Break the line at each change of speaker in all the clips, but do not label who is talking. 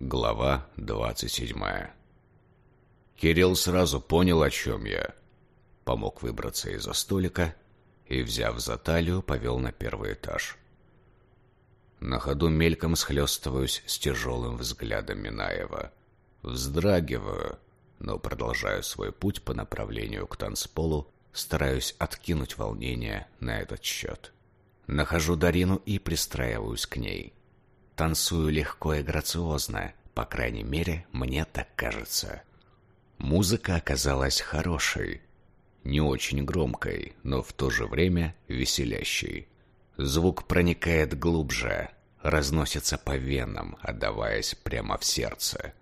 Глава двадцать седьмая. Кирилл сразу понял, о чем я. Помог выбраться из-за столика и, взяв за талию, повел на первый этаж. На ходу мельком схлестываюсь с тяжелым взглядом Минаева. Вздрагиваю, но продолжаю свой путь по направлению к танцполу, стараюсь откинуть волнение на этот счет. Нахожу Дарину и пристраиваюсь к ней. Танцую легко и грациозно, по крайней мере, мне так кажется. Музыка оказалась хорошей, не очень громкой, но в то же время веселящей. Звук проникает глубже, разносится по венам, отдаваясь прямо в сердце.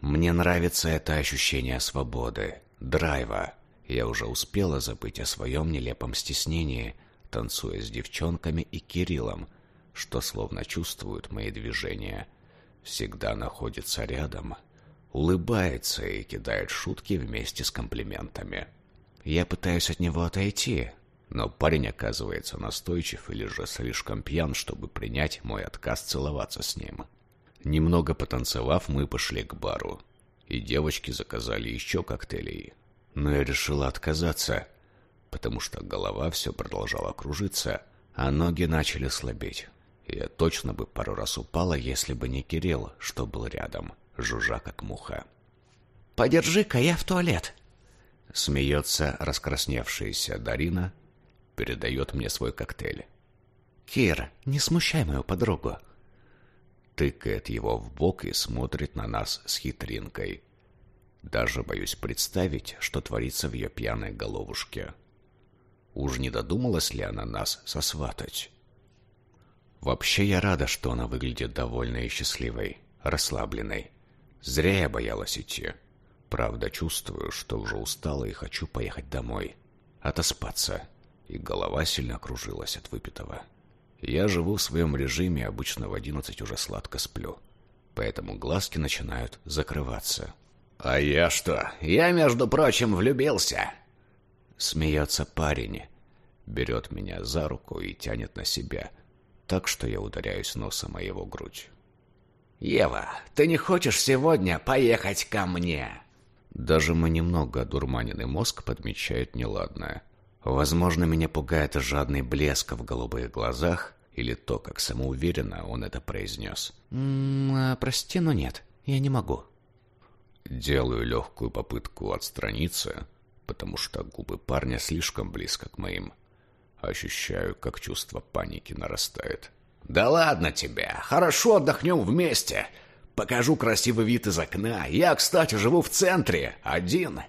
Мне нравится это ощущение свободы, драйва. Я уже успела забыть о своем нелепом стеснении, танцуя с девчонками и Кириллом, что словно чувствуют мои движения. Всегда находится рядом, улыбается и кидает шутки вместе с комплиментами. Я пытаюсь от него отойти, но парень оказывается настойчив или же слишком пьян, чтобы принять мой отказ целоваться с ним. Немного потанцевав, мы пошли к бару. И девочки заказали еще коктейлей. Но я решила отказаться, потому что голова все продолжала кружиться, а ноги начали слабеть. Я точно бы пару раз упала, если бы не Кирилл, что был рядом, жужжа как муха.
«Подержи-ка, я в туалет!»
Смеется раскрасневшаяся Дарина, передает мне свой коктейль.
«Кир, не смущай мою подругу!»
тыкает его в бок и смотрит на нас с хитринкой. Даже боюсь представить, что творится в ее пьяной головушке. Уж не додумалась ли она нас сосватать? Вообще я рада, что она выглядит довольной и счастливой, расслабленной. Зря я боялась идти. Правда, чувствую, что уже устала и хочу поехать домой. Отоспаться. И голова сильно кружилась от выпитого. Я живу в своем режиме, обычно в одиннадцать уже сладко сплю. Поэтому глазки начинают закрываться.
«А я что? Я, между прочим, влюбился!»
Смеется парень, берет меня за руку и тянет на себя, так что я ударяюсь носом о его грудь.
«Ева, ты не хочешь сегодня поехать ко мне?»
Даже мой немного одурманенный мозг подмечает неладное. Возможно, меня пугает жадный блеск в голубых глазах или то, как самоуверенно он это произнес.
«М -м, «Прости, но нет, я не могу».
Делаю легкую попытку отстраниться, потому что губы парня слишком близко к моим. Ощущаю, как чувство паники нарастает.
«Да ладно тебе! Хорошо отдохнем вместе! Покажу красивый вид из окна. Я, кстати, живу в центре, один!»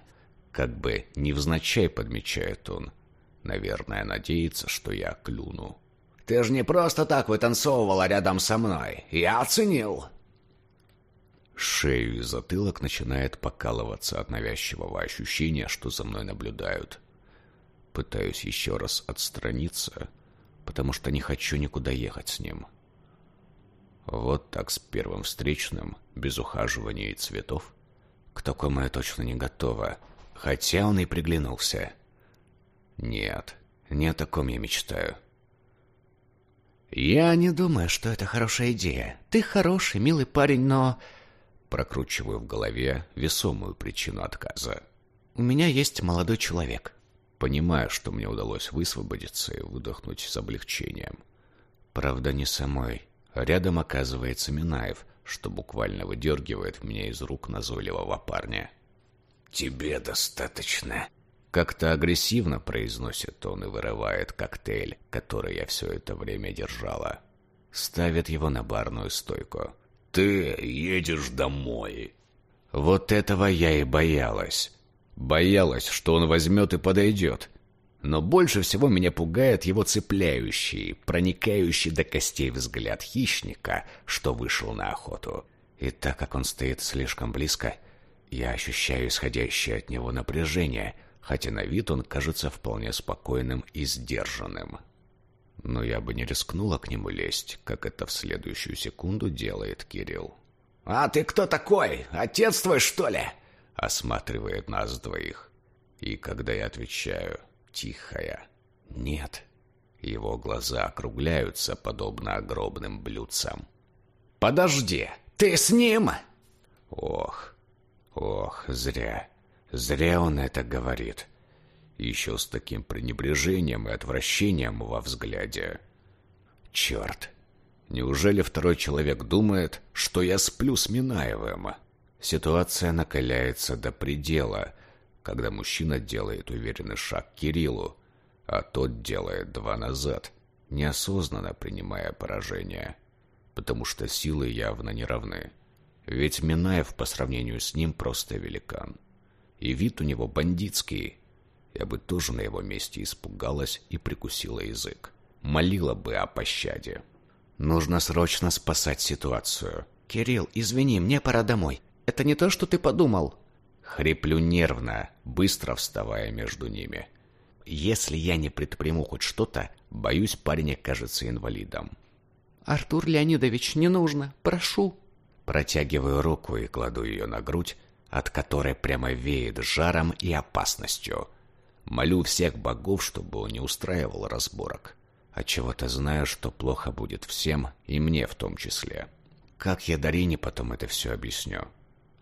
Как бы невзначай подмечает он. Наверное, надеется, что я клюну.
«Ты же не просто так вытанцовывала рядом со мной. Я оценил!»
Шею и затылок начинает покалываться от навязчивого ощущения, что за мной наблюдают. Пытаюсь еще раз отстраниться, потому что не хочу никуда ехать с ним. Вот так с первым встречным, без ухаживания и цветов. К такому я точно не готова, хотя он и приглянулся. Нет, не о таком я мечтаю.
«Я не думаю, что это хорошая идея. Ты хороший, милый парень, но...»
Прокручиваю в голове весомую причину отказа.
«У меня есть молодой человек».
Понимаю, что мне удалось высвободиться и выдохнуть с облегчением. Правда, не самой. Рядом оказывается Минаев, что буквально выдергивает меня из рук назойливого парня.
«Тебе достаточно»,
как-то агрессивно произносит он и вырывает коктейль, который я все это время держала. Ставит его на барную стойку.
«Ты едешь домой».
Вот этого я и боялась. Боялась, что он возьмет и подойдет. Но больше всего меня пугает его цепляющий, проникающий до костей взгляд хищника, что вышел на охоту. И так как он стоит слишком близко, я ощущаю исходящее от него напряжение — хотя на вид он кажется вполне спокойным и сдержанным. Но я бы не рискнула к нему лезть, как это в следующую секунду делает Кирилл.
«А ты кто такой? Отец твой, что ли?»
Осматривает нас двоих. И когда я отвечаю «тихая», «нет», его глаза округляются, подобно огромным блюдцам.
«Подожди, ты с ним?»
Ох, ох, зря. Зря он это говорит. Еще с таким пренебрежением и отвращением во взгляде. Черт. Неужели второй человек думает, что я сплю с Минаевым? Ситуация накаляется до предела, когда мужчина делает уверенный шаг к Кириллу, а тот делает два назад, неосознанно принимая поражение, потому что силы явно не равны. Ведь Минаев по сравнению с ним просто великан. И вид у него бандитский. Я бы тоже на его месте испугалась и прикусила язык. Молила бы о пощаде. Нужно срочно спасать ситуацию.
«Кирилл, извини, мне пора домой. Это не то, что ты подумал».
Хриплю нервно, быстро вставая между ними. Если я не предприму хоть что-то, боюсь, парень окажется инвалидом.
«Артур Леонидович, не нужно, прошу».
Протягиваю руку и кладу ее на грудь, от которой прямо веет жаром и опасностью. Молю всех богов, чтобы он не устраивал разборок. Отчего-то знаю, что плохо будет всем, и мне в том числе. Как я Дарине потом это все объясню?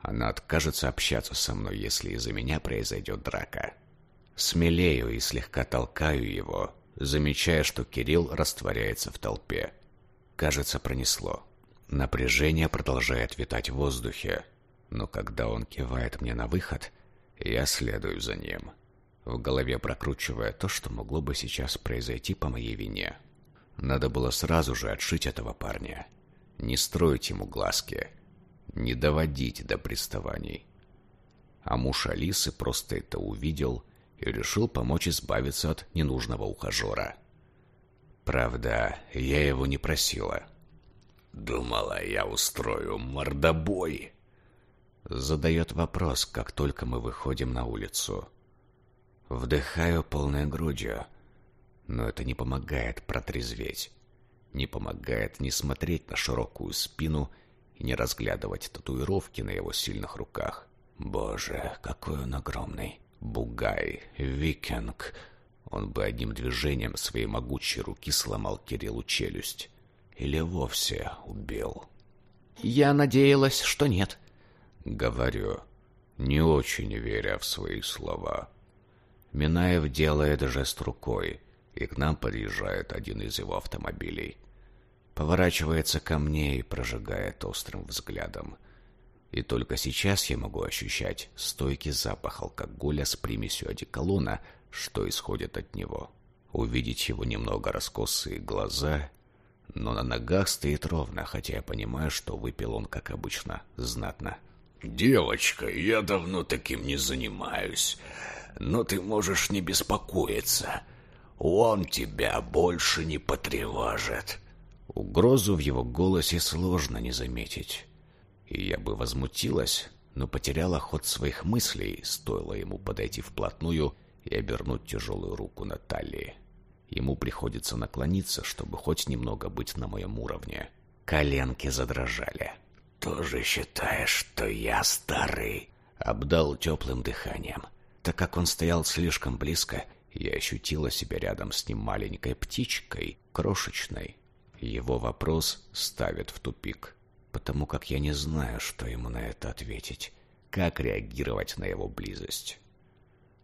Она откажется общаться со мной, если из-за меня произойдет драка. Смелею и слегка толкаю его, замечая, что Кирилл растворяется в толпе. Кажется, пронесло. Напряжение продолжает витать в воздухе, но когда он кивает мне на выход, я следую за ним, в голове прокручивая то, что могло бы сейчас произойти по моей вине. Надо было сразу же отшить этого парня, не строить ему глазки, не доводить до приставаний. А муж Алисы просто это увидел и решил помочь избавиться от ненужного ухажера. Правда, я его не просила.
«Думала, я устрою мордобой?»
Задает вопрос, как только мы выходим на улицу. Вдыхаю полной грудью, но это не помогает протрезветь. Не помогает не смотреть на широкую спину и не разглядывать татуировки на его сильных руках. Боже, какой он огромный. Бугай, викинг. Он бы одним движением своей могучей руки сломал Кириллу челюсть. Или вовсе убил.
«Я надеялась, что нет», —
говорю, не очень веря в свои слова. Минаев делает жест рукой, и к нам подъезжает один из его автомобилей. Поворачивается ко мне и прожигает острым взглядом. И только сейчас я могу ощущать стойкий запах алкоголя с примесью одеколона, что исходит от него. Увидеть его немного раскосые глаза но на ногах стоит ровно, хотя я понимаю, что выпил он, как обычно, знатно.
«Девочка, я давно таким не занимаюсь, но ты можешь не беспокоиться. Он тебя больше не потревожит».
Угрозу в его голосе сложно не заметить. И я бы возмутилась, но потеряла ход своих мыслей, стоило ему подойти вплотную и обернуть тяжелую руку на талии. Ему приходится наклониться, чтобы хоть немного быть на моем уровне. Коленки задрожали.
«Тоже считаешь, что я старый?»
Обдал теплым дыханием. Так как он стоял слишком близко, я ощутила себя рядом с ним маленькой птичкой, крошечной. Его вопрос ставит в тупик, потому как я не знаю, что ему на это ответить, как реагировать на его близость.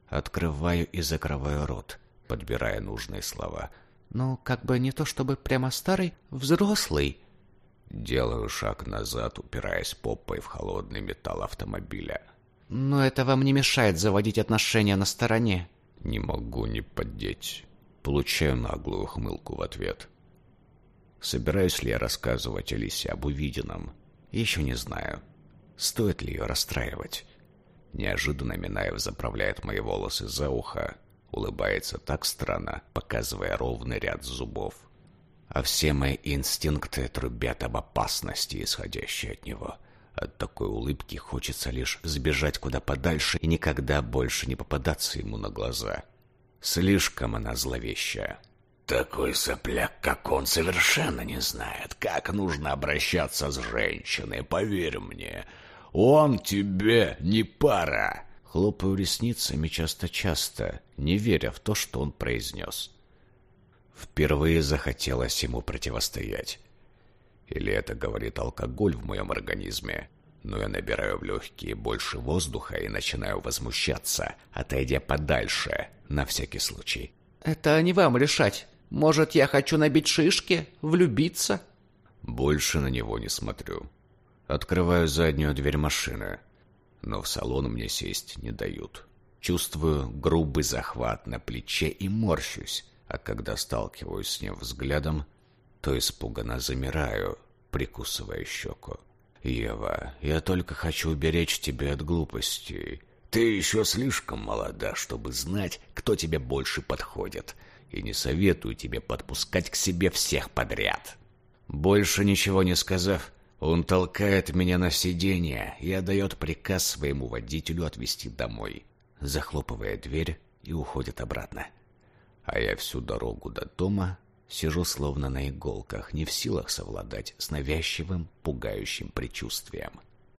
Открываю и закрываю рот, подбирая нужные слова.
«Ну, как бы не то чтобы прямо старый, взрослый».
Делаю шаг назад, упираясь попой в холодный металл автомобиля.
«Но это вам не мешает заводить отношения на стороне».
Не могу не поддеть. Получаю наглую хмылку в ответ. Собираюсь ли я рассказывать Алисе об увиденном? Еще не знаю. Стоит ли ее расстраивать? Неожиданно Минаев заправляет мои волосы за ухо улыбается так странно, показывая ровный ряд зубов. А все мои инстинкты трубят об опасности, исходящей от него. От такой улыбки хочется лишь сбежать куда подальше и никогда больше не попадаться ему на глаза. Слишком она зловещая.
Такой сопляк, как он, совершенно не знает, как нужно обращаться с женщиной, поверь мне. Он тебе не пара.
Хлопаю ресницами часто-часто, не веря в то, что он произнес. Впервые захотелось ему противостоять. Или это говорит алкоголь в моем организме. Но я набираю в легкие больше воздуха и начинаю возмущаться, отойдя подальше, на всякий случай.
«Это не вам решать. Может, я хочу набить шишки, влюбиться?»
Больше на него не смотрю. Открываю заднюю дверь машины, но в салон мне сесть не дают. Чувствую грубый захват на плече и морщусь, а когда сталкиваюсь с ним взглядом, то испуганно замираю, прикусывая щеку. «Ева, я только хочу уберечь тебя от глупостей.
Ты еще слишком молода, чтобы знать, кто тебе больше подходит, и не советую тебе подпускать к себе всех подряд».
Больше ничего не сказав, он толкает меня на сиденье и отдает приказ своему водителю отвезти домой, захлопывая дверь и уходит обратно. А я всю дорогу до дома сижу словно на иголках, не в силах совладать с навязчивым, пугающим предчувствием.